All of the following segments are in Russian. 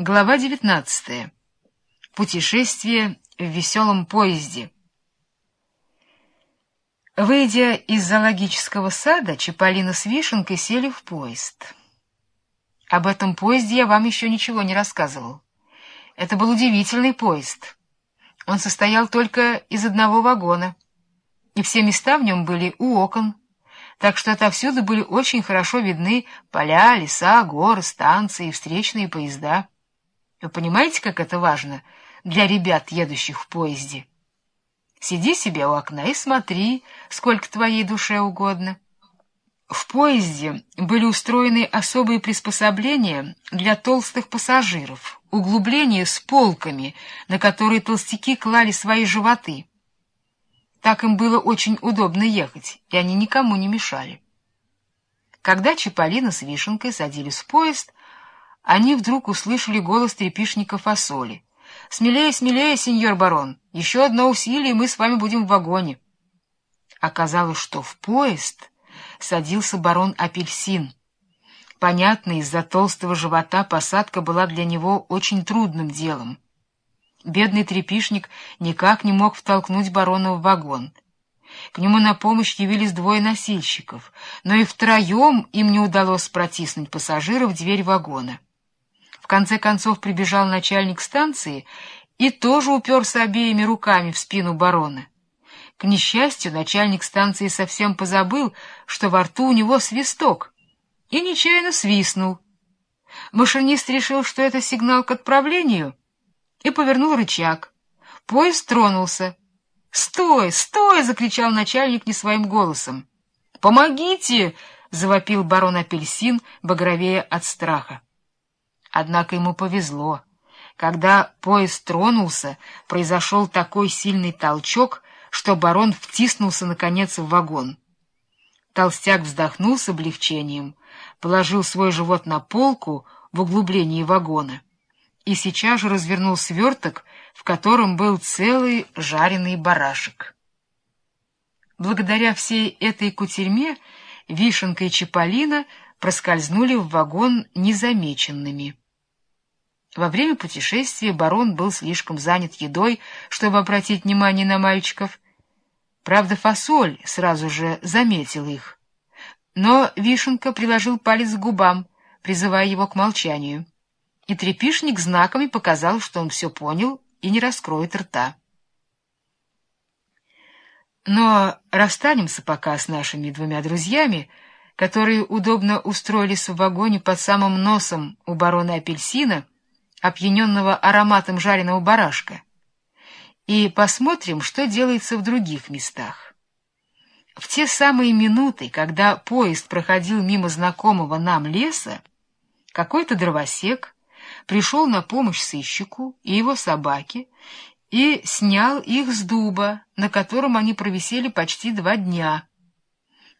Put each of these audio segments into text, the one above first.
Глава 19. Путешествие в веселом поезде. Выйдя из зоологического сада, Чаполина с Вишенкой сели в поезд. Об этом поезде я вам еще ничего не рассказывал. Это был удивительный поезд. Он состоял только из одного вагона, и все места в нем были у окон, так что отовсюду были очень хорошо видны поля, леса, горы, станции, встречные поезда. Вы понимаете, как это важно для ребят, едущих в поезде? Сиди себе у окна и смотри, сколько твоей душе угодно. В поезде были устроены особые приспособления для толстых пассажиров, углубления с полками, на которые толстяки клали свои животы. Так им было очень удобно ехать, и они никому не мешали. Когда Чаполина с Вишенкой садились в поезд, они вдруг услышали голос трепишника фасоли. «Смелее, смелее, сеньор барон! Еще одно усилие, и мы с вами будем в вагоне!» Оказалось, что в поезд садился барон Апельсин. Понятно, из-за толстого живота посадка была для него очень трудным делом. Бедный трепишник никак не мог втолкнуть барона в вагон. К нему на помощь явились двое носильщиков, но и втроем им не удалось протиснуть пассажира в дверь вагона. Конце концов прибежал начальник станции и тоже уперся обеими руками в спину барона. К несчастью, начальник станции совсем позабыл, что во рту у него свисток, и нечаянно свистнул. Машинист решил, что это сигнал к отправлению, и повернул рычаг. Поезд тронулся. «Стой! Стой!» — закричал начальник не своим голосом. «Помогите!» — завопил барон Апельсин, багровея от страха. Однако ему повезло. Когда поезд тронулся, произошел такой сильный толчок, что барон втиснулся, наконец, в вагон. Толстяк вздохнул с облегчением, положил свой живот на полку в углублении вагона и сейчас же развернул сверток, в котором был целый жареный барашек. Благодаря всей этой кутерьме Вишенка и Чаполина проскользнули в вагон незамеченными. Во время путешествия барон был слишком занят едой, чтобы обратить внимание на мальчиков. Правда, фасоль сразу же заметил их. Но Вишенка приложил палец к губам, призывая его к молчанию. И трепишник знаками показал, что он все понял и не раскроет рта. Но расстанемся пока с нашими двумя друзьями, которые удобно устроились в вагоне под самым носом у барона Апельсина, опьяненного ароматом жареного барашка, и посмотрим, что делается в других местах. В те самые минуты, когда поезд проходил мимо знакомого нам леса, какой-то дровосек пришел на помощь сыщику и его собаке и снял их с дуба, на котором они провисели почти два дня.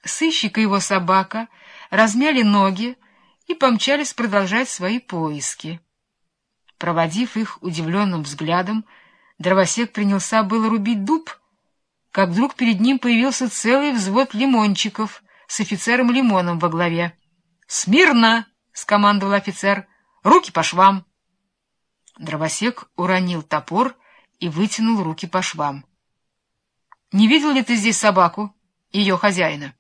Сыщик и его собака размяли ноги и помчались продолжать свои поиски. Проводив их удивленным взглядом, дровосек принялся было рубить дуб, как вдруг перед ним появился целый взвод лимончиков с офицером Лимоном во главе. «Смирно!» — скомандовал офицер. «Руки по швам!» Дровосек уронил топор и вытянул руки по швам. «Не видел ли ты здесь собаку, ее хозяина?»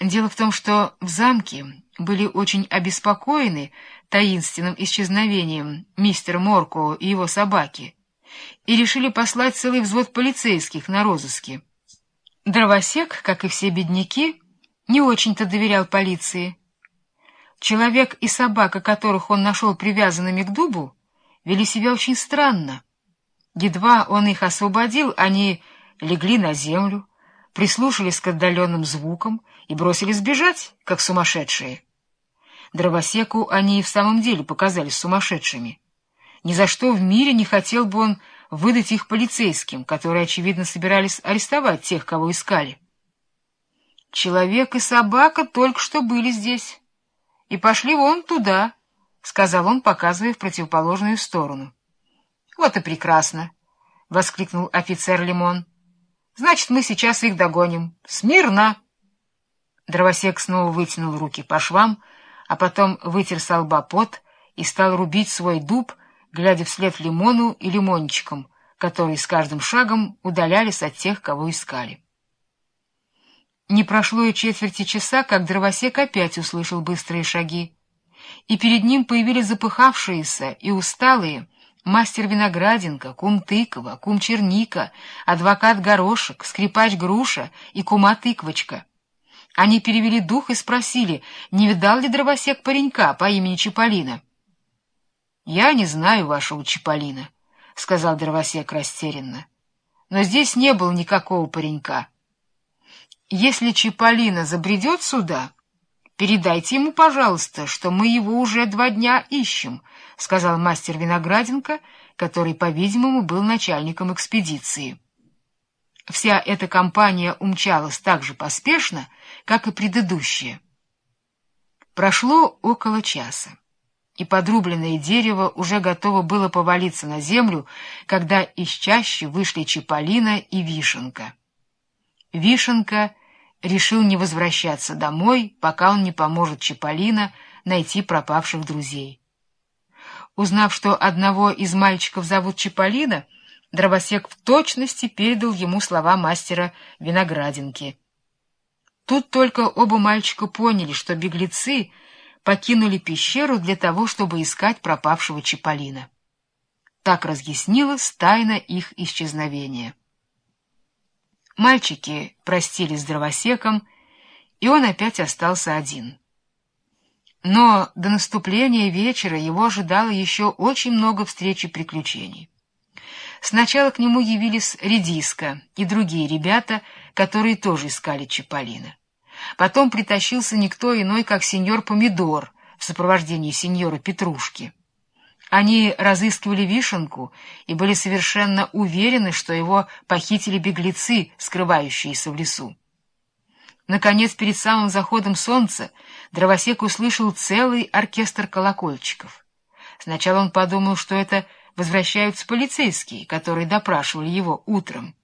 Дело в том, что в замке были очень обеспокоены таинственным исчезновением мистера Морко и его собаки и решили послать целый взвод полицейских на розыски. Дровосек, как и все бедняки, не очень-то доверял полиции. Человек и собака, которых он нашел привязанными к дубу, вели себя очень странно. Едва он их освободил, они легли на землю, прислушались к отдаленным звукам и бросились бежать, как сумасшедшие. Дровосеку они и в самом деле показались сумасшедшими. Ни за что в мире не хотел бы он выдать их полицейским, которые, очевидно, собирались арестовать тех, кого искали. Человек и собака только что были здесь и пошли вон туда, — сказал он, показывая в противоположную сторону. — Вот и прекрасно, — воскликнул офицер Лимон. — Значит, мы сейчас их догоним. Смирно! Дровосек снова вытянул руки по швам, а потом вытер со лба пот и стал рубить свой дуб, глядя вслед лимону и лимончикам, которые с каждым шагом удалялись от тех, кого искали. Не прошло и четверти часа, как дровосек опять услышал быстрые шаги, и перед ним появились запыхавшиеся и усталые мастер Винограденко, кум Тыкова, кум Черника, адвокат Горошек, скрипач Груша и кума Тыквочка. Они перевели дух и спросили, не видал ли дровосек паренька по имени Чаполина. — Я не знаю вашего Чаполина, — сказал дровосек растерянно. — Но здесь не было никакого паренька. Если Чаполина забредет сюда, передайте ему, пожалуйста, что мы его уже два дня ищем, — сказал мастер Винограденко, который, по-видимому, был начальником экспедиции. Вся эта компания умчалась так же поспешно, как и предыдущая. Прошло около часа, и подрубленное дерево уже готово было повалиться на землю, когда из чащи вышли Чаполина и Вишенка. Вишенка решил не возвращаться домой, пока он не поможет Чаполина найти пропавших друзей. Узнав, что одного из мальчиков зовут Чаполина, дровосек в точности передал ему слова мастера виноградинки. Тут только оба мальчика поняли, что беглецы покинули пещеру для того, чтобы искать пропавшего Чаполина. Так разъяснилась тайна их исчезновения. Мальчики простились с дровосеком, и он опять остался один. Но до наступления вечера его ожидало еще очень много встреч и приключений. Сначала к нему явились Редиска и другие ребята, которые тоже искали Чаполина. Потом притащился никто иной, как сеньор Помидор в сопровождении сеньора Петрушки. Они разыскивали вишенку и были совершенно уверены, что его похитили беглецы, скрывающиеся в лесу. Наконец, перед самым заходом солнца, дровосек услышал целый оркестр колокольчиков. Сначала он подумал, что это возвращаются полицейские, которые допрашивали его утром.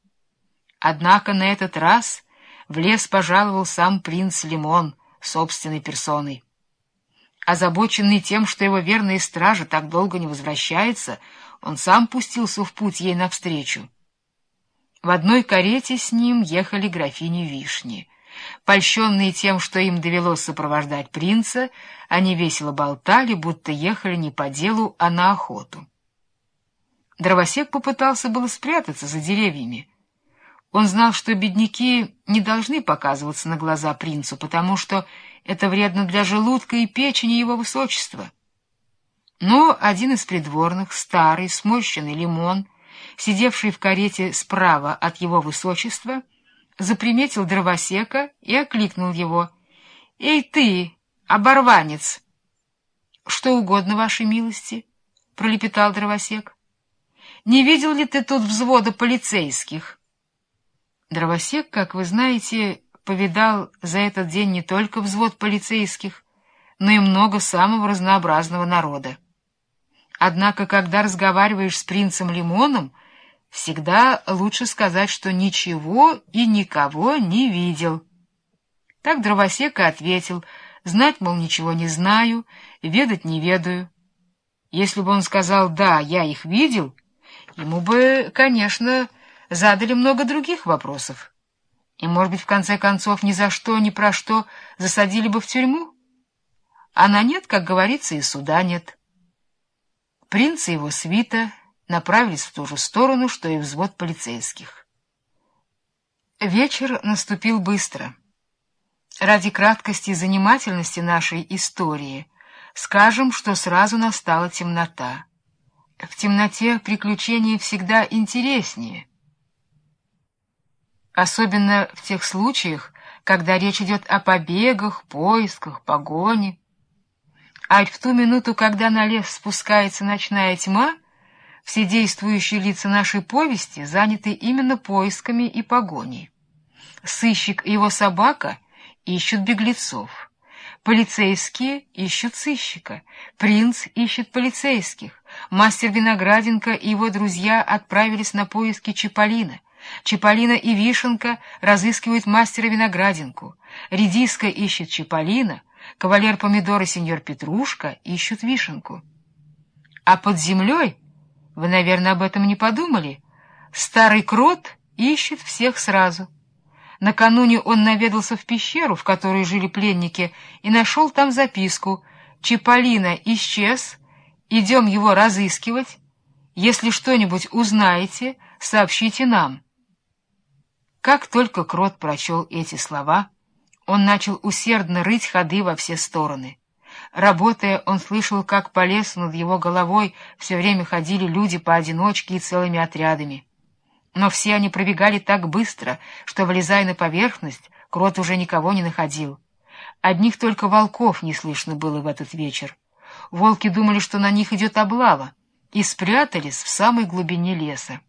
Однако на этот раз в лес пожаловал сам принц Лимон собственной персоной. Озабоченный тем, что его верная стража так долго не возвращается, он сам пустился в путь ей навстречу. В одной карете с ним ехали графини Вишни. Польщенные тем, что им довелось сопровождать принца, они весело болтали, будто ехали не по делу, а на охоту. Дровосек попытался было спрятаться за деревьями. Он знал, что бедняки не должны показываться на глаза принцу, потому что это вредно для желудка и печени его высочества. Но один из придворных, старый, сморщенный лимон, сидевший в карете справа от его высочества, заприметил дровосека и окликнул его. — Эй ты, оборванец! — Что угодно, вашей милости, — пролепетал дровосек. — Не видел ли ты тут взвода полицейских? Дровосек, как вы знаете, повидал за этот день не только взвод полицейских, но и много самого разнообразного народа. Однако, когда разговариваешь с принцем Лимоном, всегда лучше сказать, что ничего и никого не видел. Так дровосек и ответил, знать, мол, ничего не знаю, ведать не ведаю. Если бы он сказал «да, я их видел», ему бы, конечно, задали много других вопросов и, может быть, в конце концов, ни за что, ни про что засадили бы в тюрьму? А на нет, как говорится, и суда нет. Принц и его свита направились в ту же сторону, что и взвод полицейских. Вечер наступил быстро. Ради краткости и занимательности нашей истории скажем, что сразу настала темнота. В темноте приключения всегда интереснее — особенно в тех случаях, когда речь идет о побегах, поисках, погоне. А в ту минуту, когда на лес спускается ночная тьма, все действующие лица нашей повести заняты именно поисками и погоней. Сыщик и его собака ищут беглецов. Полицейские ищут сыщика, принц ищет полицейских, мастер Винограденко и его друзья отправились на поиски Чиполлина. Чиполлино и Вишенка разыскивают мастера Виноградинку, Редиска ищет Чиполлино, кавалер Помидор и сеньор Петрушка ищут Вишенку. А под землей, вы, наверное, об этом не подумали, старый крот ищет всех сразу. Накануне он наведался в пещеру, в которой жили пленники, и нашел там записку «Чиполлино исчез, идем его разыскивать. Если что-нибудь узнаете, сообщите нам». Как только Крот прочел эти слова, он начал усердно рыть ходы во все стороны. Работая, он слышал, как по лесу над его головой все время ходили люди поодиночке и целыми отрядами. Но все они пробегали так быстро, что, вылезая на поверхность, Крот уже никого не находил. Одних только волков не слышно было в этот вечер. Волки думали, что на них идет облава, и спрятались в самой глубине леса.